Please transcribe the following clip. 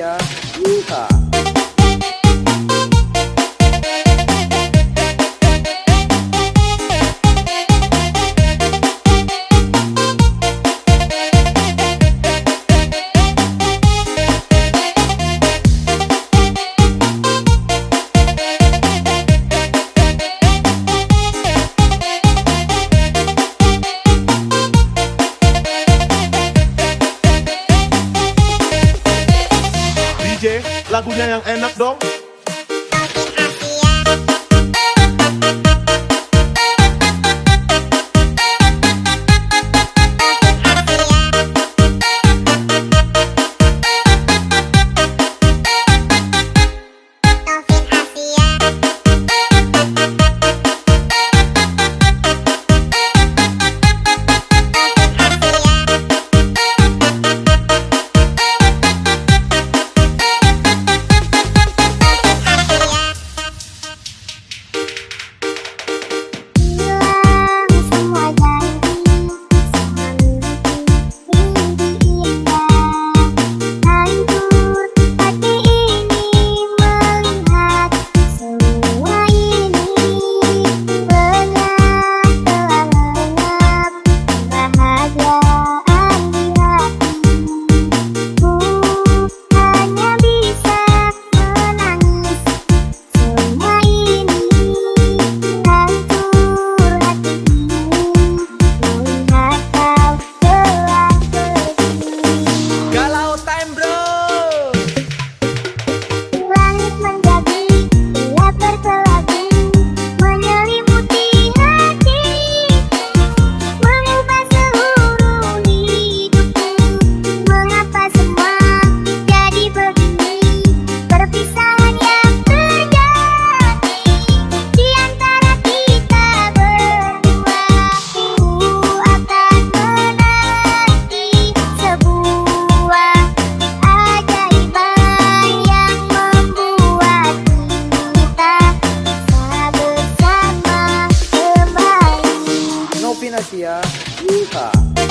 yeah. DJ, lagunya yang enak dong. Yeehaw.